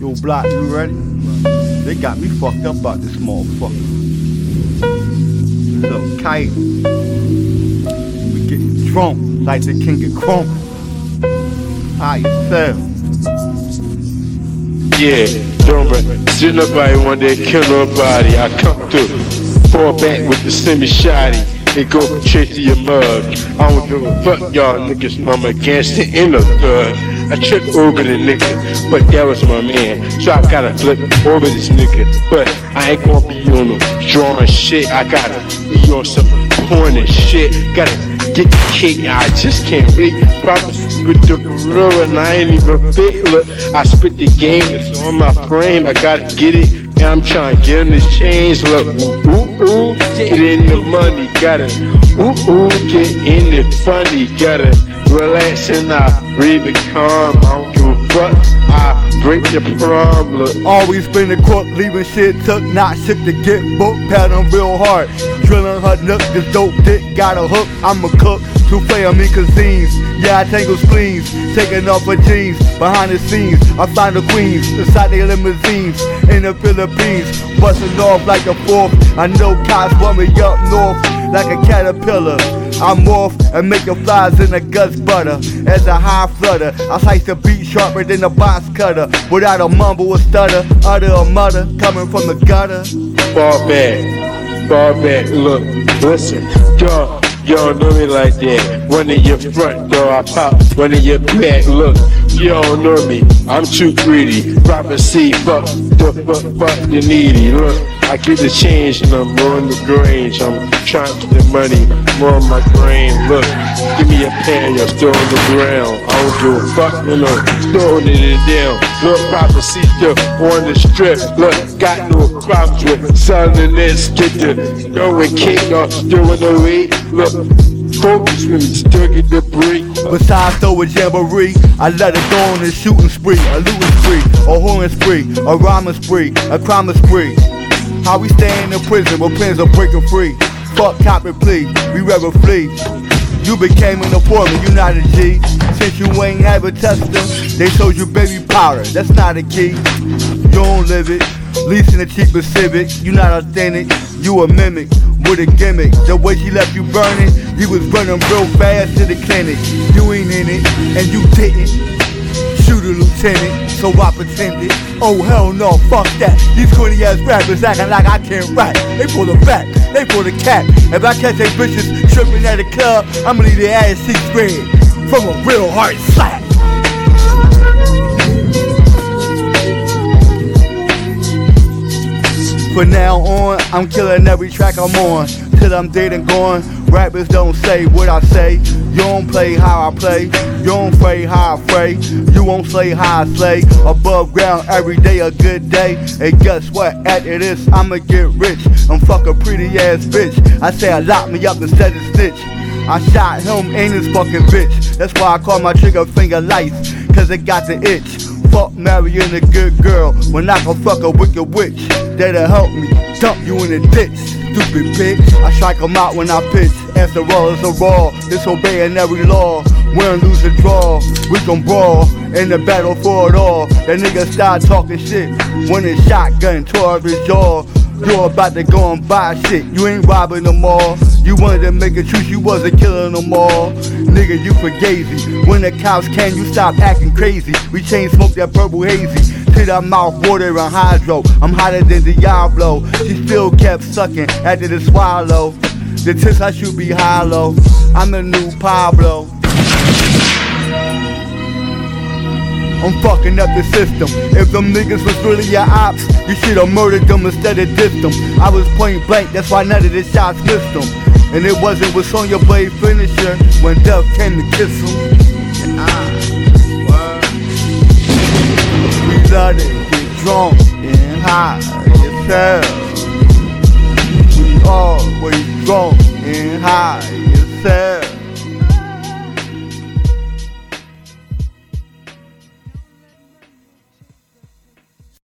Yo, Block, you ready? They got me fucked up about this motherfucker. Little kite. We getting drunk like the king of crump. How yourself? Yeah, don't see nobody one day kill nobody. I come through, fall back with the semi shotty. and go straight to your mug. I don't give a fuck, y'all niggas. I'm against the thug. I tripped over the nigga, but that was my man. So I gotta flip over this nigga. But I ain't gonna be on no drawing shit. I gotta be on some porn and shit. Gotta get the cake. I just can't wait. Probably with the gorilla and I ain't even fit. Look, I spit the game. It's on my frame. I gotta get it. And I'm trying to get in this change. Look, ooh, ooh, ooh, get in the money. Gotta, ooh, ooh, get in the funny. Gotta relax and I calm. I don't give a fuck. I break prom. Look, Always been the court, leaving shit took, not shit to get booked, pattern real hard. Drilling her nook, this dope dick got a hook, I'm a cook, play on me cuisines. Yeah, I tangle spleens, taking off her jeans. Behind the scenes, I find the queens, inside their limousines, in the Philippines, busting off like a fourth. I know cops want me up north, like a caterpillar. I'm off and make the flies in the guts butter. As a high flutter, I slice the beat sharper than a box cutter. Without a mumble or stutter, utter a mutter coming from the gutter. Far back, far back. Look, listen, y'all, y'all know me like that. One in your front door, I pop. One in your back. Look, you don't know me. I'm too greedy. Prophecy, fuck, the fuck, fuck the needy. Look, I get the change and I'm on the grange. I'm trying to get money more on my brain. Look, give me a pan, you're still on the ground. Don't give a fuck, throwing it down. Look, prophecy still on the strip. Look, got no problems with selling this. Get the kick off, doing the weight. Look, focus when the break. Besides throw a jamboree, I let it go on a shooting spree, a looting spree, a whoring spree, a rhyming spree, a crime spree. How we stay in prison when plans are breaking free. Fuck cop and plea, we rather flee. You became an informant, you not a G. Since you ain't a tester, they sold you baby powder, that's not a key. You don't live it, leasing a cheap Pacific, you not authentic, you a mimic with a gimmick. The way she left you burning, you was running real fast to the clinic. You ain't in it, and you didn't. Shoot a lieutenant, so I pretended. Oh hell no, fuck that. These corny ass rappers acting like I can't rap. They pull the back, they pull the cap. If I catch they bitches tripping at a club, I'ma leave their ass six spread from a real hard slap. From now on, I'm killing every track I'm on. Till I'm dead and gone. Rappers don't say what I say. You don't play how I play. You don't fray how I fray. You won't slay how I slay. Above ground every day, a good day. And guess what? After this, I'ma get rich. I'm fuck a pretty ass bitch. I say I lock me up instead of stitch. I shot him and his fucking bitch. That's why I call my trigger finger lice. Cause it got the itch. Fuck marrying a good girl when I can fuck a wicked witch. That'll help me dump you in the ditch, stupid bitch. I strike 'em out when I pitch. After all, it's a raw, disobeying every law. Win, lose, or draw, we gon' brawl in the battle for it all. That nigga start talking shit when his shotgun tore up his jaw. You're about to go and buy shit, you ain't robbing them all. You wanted to make a truth, you wasn't killing them all. Nigga, you fugazi. When the cops came, you stop acting crazy. We chain smoke that purple hazy. Till that mouth water and hydro. I'm hotter than Diablo. She still kept sucking after the swallow. The tits I should be hollow. I'm the new Pablo. I'm fucking up the system. If them niggas was really your ops, you should've murdered them instead of dissed them. I was point blank, that's why none of the shots missed them. And it wasn't with Sonya Blade finisher when death came to kiss him. love get drunk and high yourself. We always drunk and high.